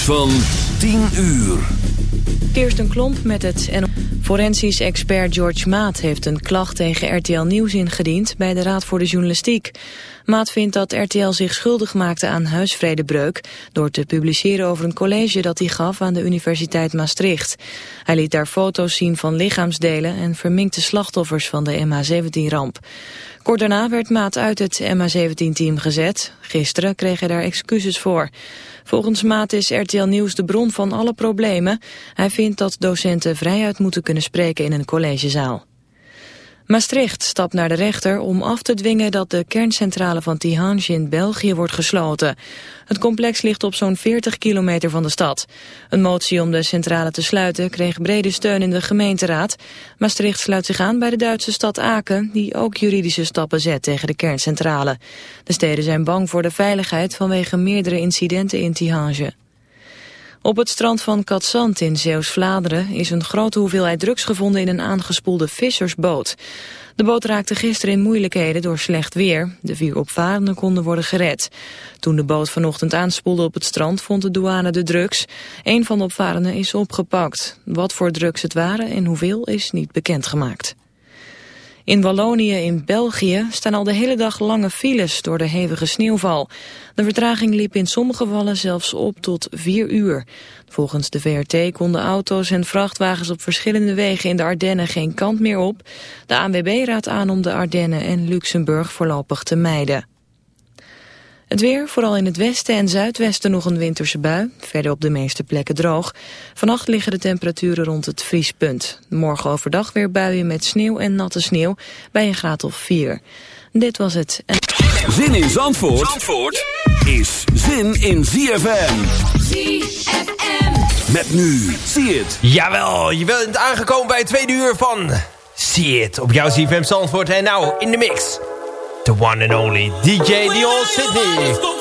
van 10 uur. een Klomp met het... Forensisch expert George Maat heeft een klacht tegen RTL Nieuws ingediend... bij de Raad voor de Journalistiek. Maat vindt dat RTL zich schuldig maakte aan huisvredebreuk... door te publiceren over een college dat hij gaf aan de Universiteit Maastricht. Hij liet daar foto's zien van lichaamsdelen... en verminkte slachtoffers van de MH17-ramp. Kort daarna werd Maat uit het MH17-team gezet. Gisteren kreeg hij daar excuses voor. Volgens Maat is RTL Nieuws de bron van alle problemen. Hij vindt dat docenten vrijuit moeten kunnen spreken in een collegezaal. Maastricht stapt naar de rechter om af te dwingen dat de kerncentrale van Tihange in België wordt gesloten. Het complex ligt op zo'n 40 kilometer van de stad. Een motie om de centrale te sluiten kreeg brede steun in de gemeenteraad. Maastricht sluit zich aan bij de Duitse stad Aken, die ook juridische stappen zet tegen de kerncentrale. De steden zijn bang voor de veiligheid vanwege meerdere incidenten in Tihange. Op het strand van Katzand in Zeeuws-Vlaanderen is een grote hoeveelheid drugs gevonden in een aangespoelde vissersboot. De boot raakte gisteren in moeilijkheden door slecht weer. De vier opvarenden konden worden gered. Toen de boot vanochtend aanspoelde op het strand vond de douane de drugs. Een van de opvarenden is opgepakt. Wat voor drugs het waren en hoeveel is niet bekendgemaakt. In Wallonië in België staan al de hele dag lange files door de hevige sneeuwval. De vertraging liep in sommige vallen zelfs op tot vier uur. Volgens de VRT konden auto's en vrachtwagens op verschillende wegen in de Ardennen geen kant meer op. De ANWB raadt aan om de Ardennen en Luxemburg voorlopig te mijden. Het weer, vooral in het westen en zuidwesten nog een winterse bui. Verder op de meeste plekken droog. Vannacht liggen de temperaturen rond het vriespunt. Morgen overdag weer buien met sneeuw en natte sneeuw bij een graad of 4. Dit was het. Zin in Zandvoort, Zandvoort is zin in ZFM. ZFM. Met nu, zie het. Jawel, je bent aangekomen bij het tweede uur van... zie het op jouw ZFM Zandvoort. En nou, in de mix... the one and only DJ Dion Sydney.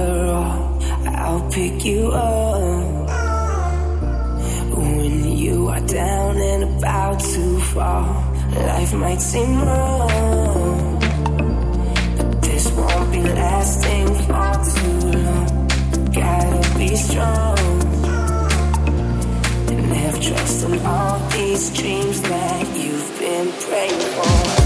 I'll pick you up. When you are down and about to fall, life might seem rough, But this won't be lasting for too long. Gotta be strong. And have trust in all these dreams that you've been praying for.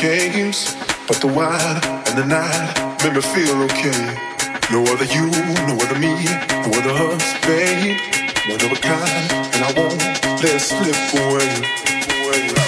games, but the wine and the night made me feel okay. No other you, no other me, no other us, babe. One of a kind, and I won't let it slip away. away.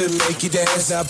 To make you dance. Now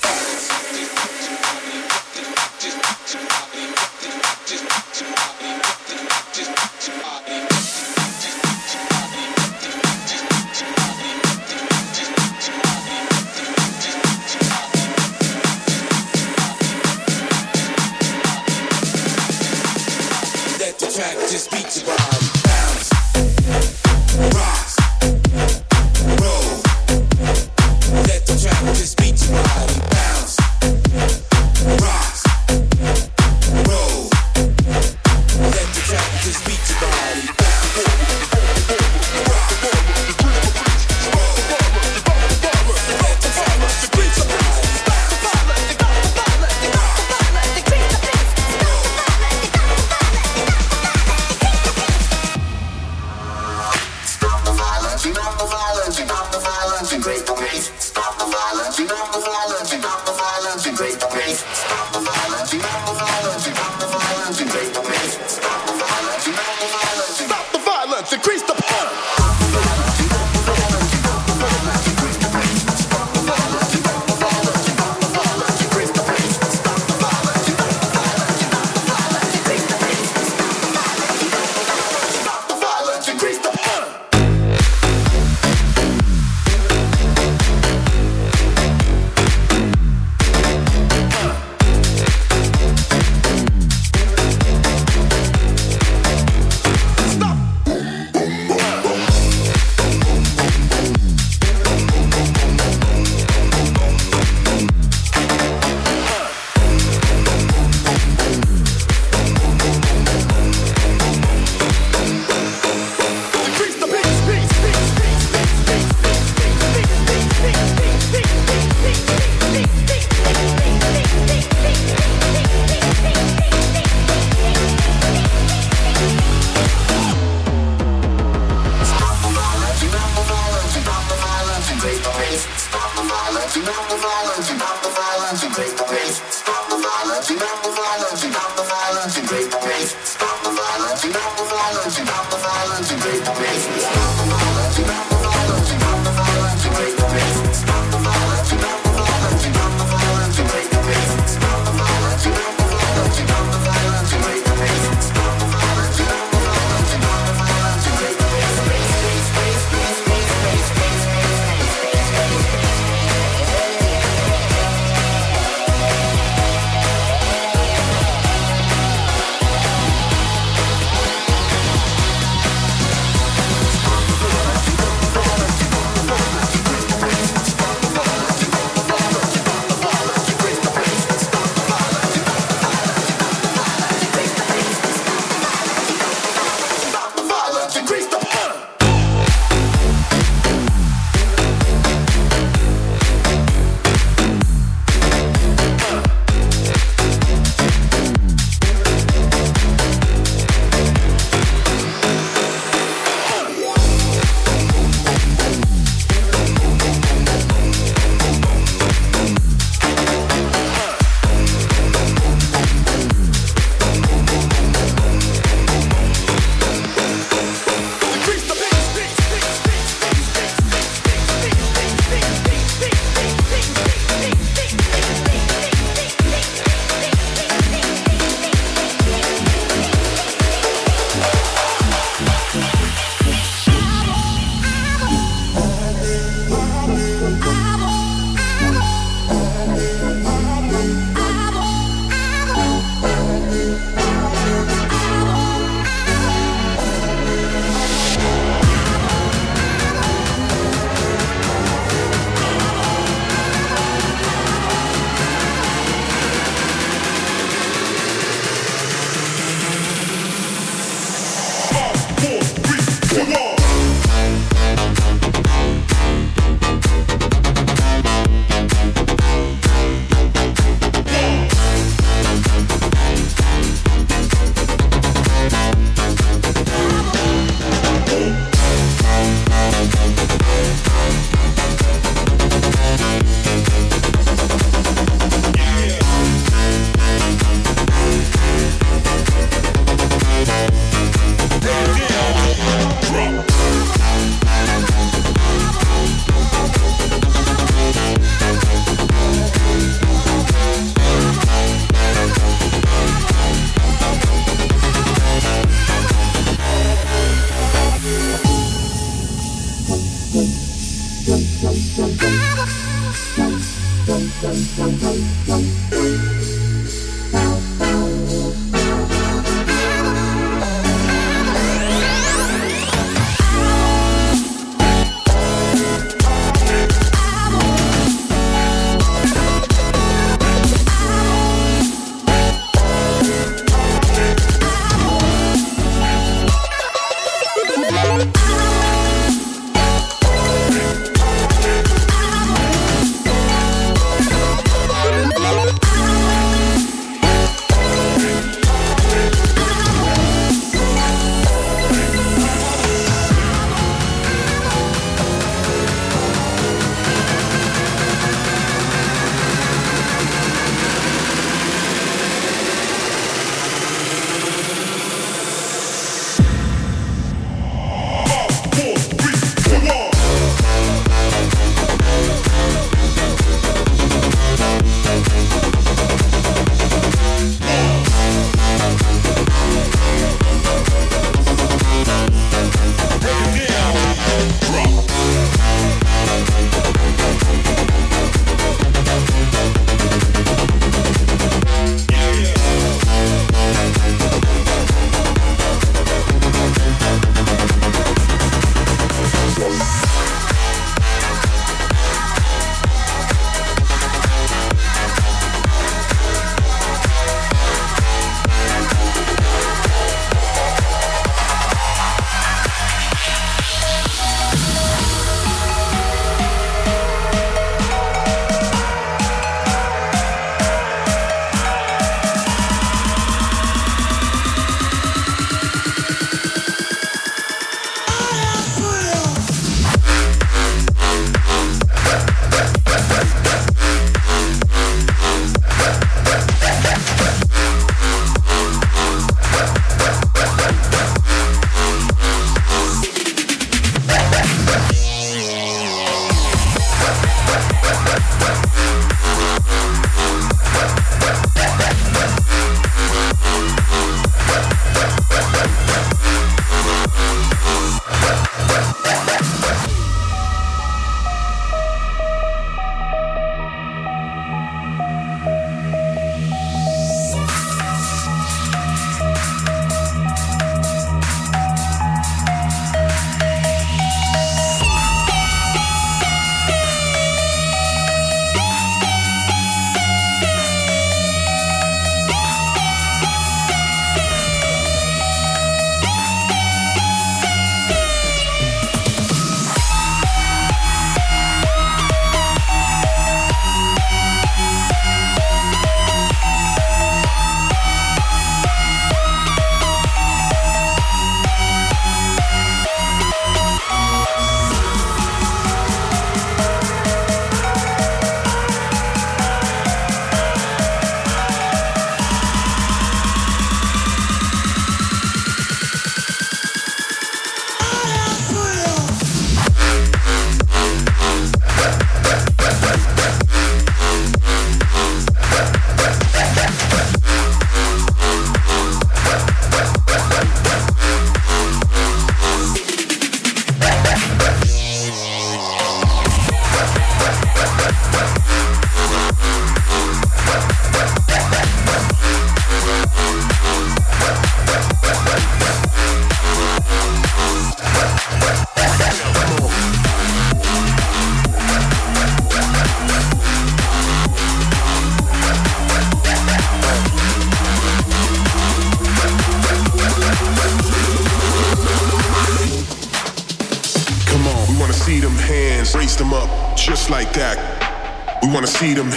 Thank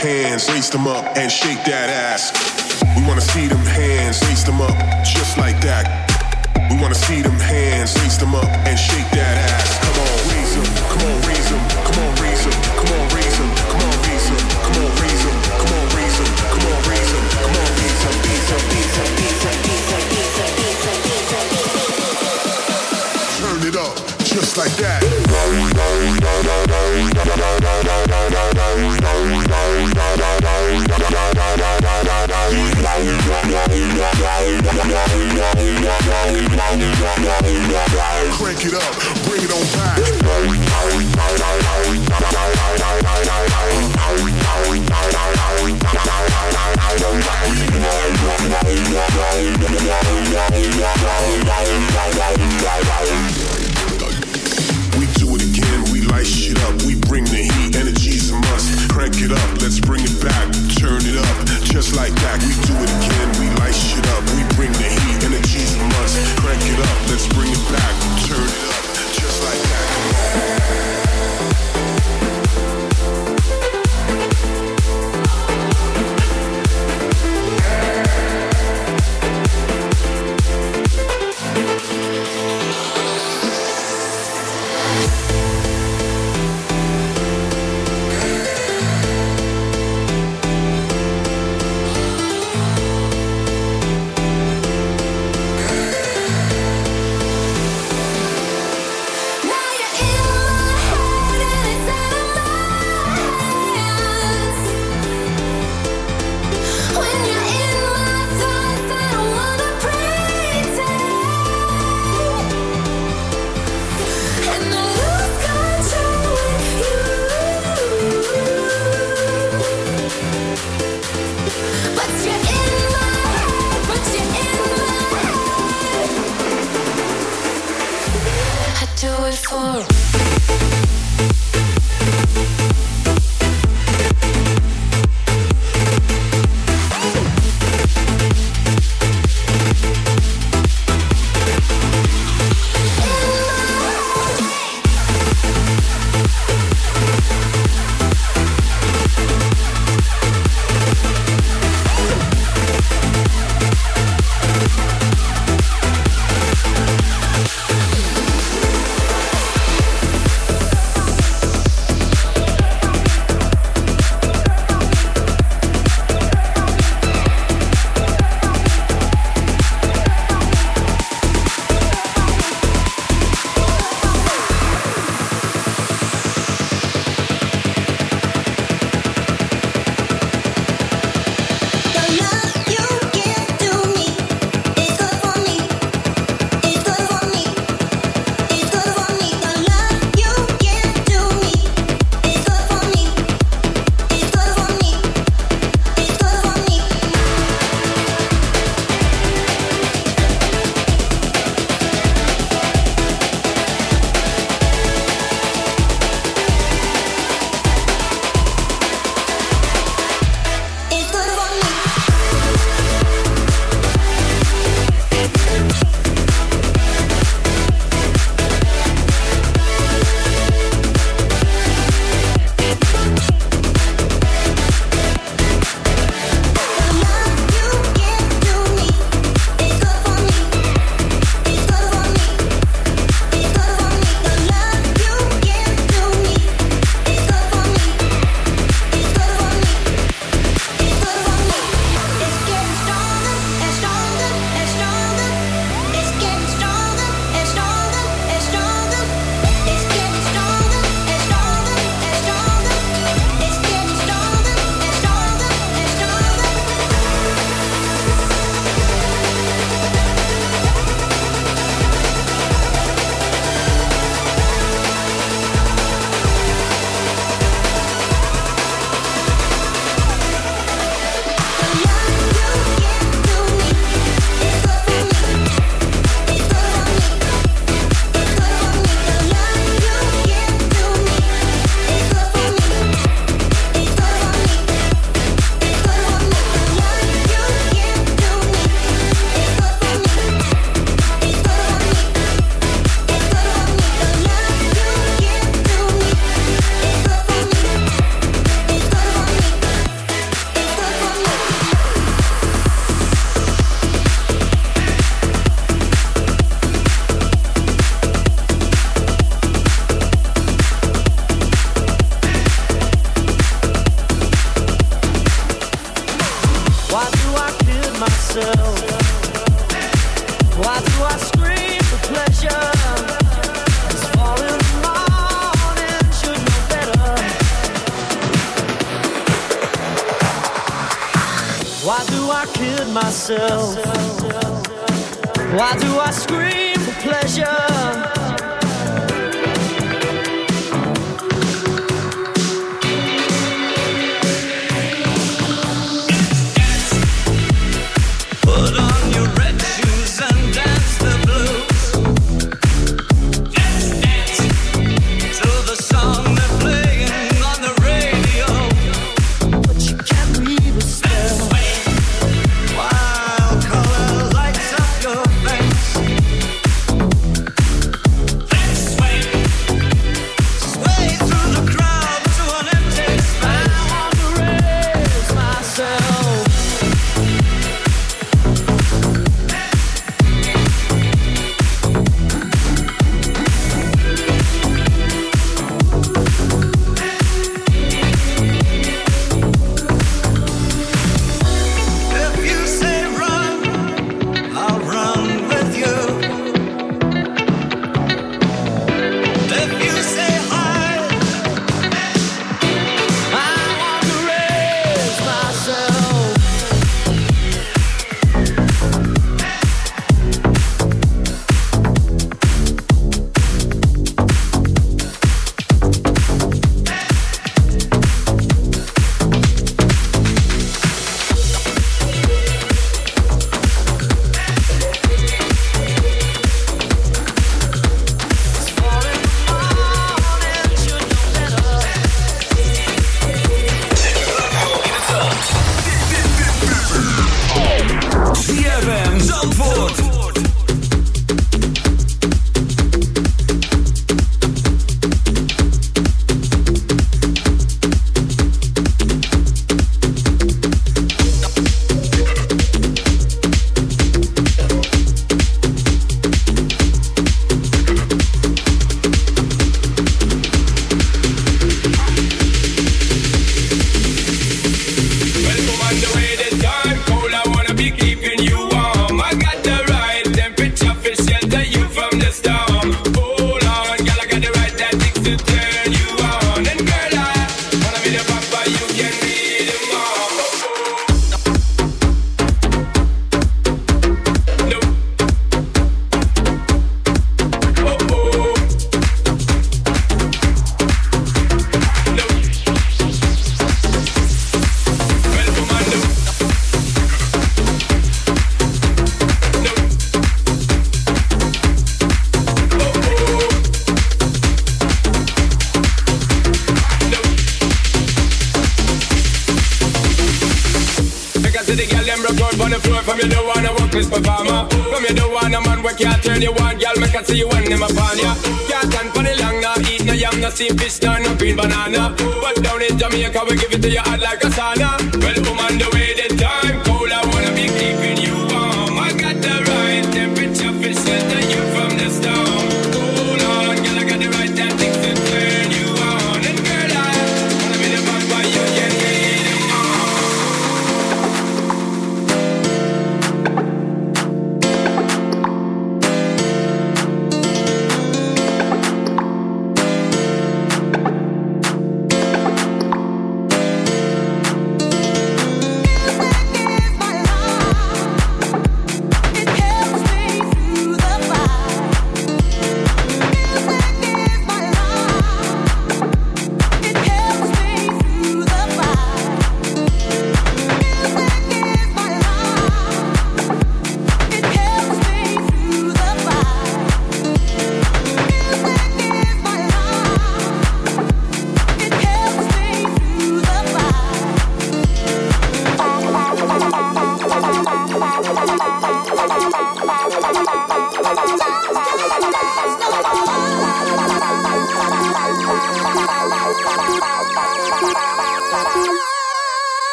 hands, raise them up and shake that ass.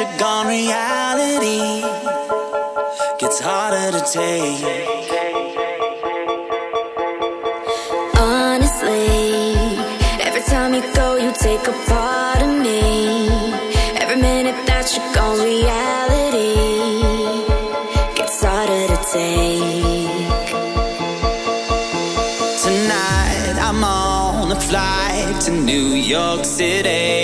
you're gone, reality gets harder to take. Honestly, every time you go, you take a part of me. Every minute that you're gone, reality gets harder to take. Tonight, I'm on a flight to New York City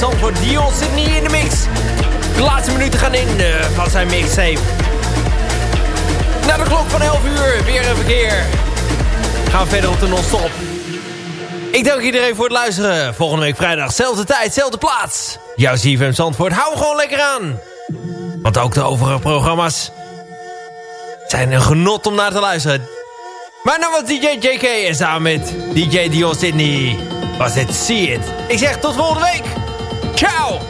Zandvoort. Dion Sydney in de mix. De laatste minuten gaan in uh, van zijn mixtape. Na de klok van 11 uur, weer een verkeer. Gaan we verder op de non-stop. Ik dank iedereen voor het luisteren. Volgende week vrijdag, zelfde tijd, zelfde plaats. Jouw CFM Zandvoort, hou gewoon lekker aan. Want ook de overige programma's zijn een genot om naar te luisteren. Mijn naam was DJ JK en samen met DJ Dion Sydney was het See. Ik zeg tot volgende week. Ciao!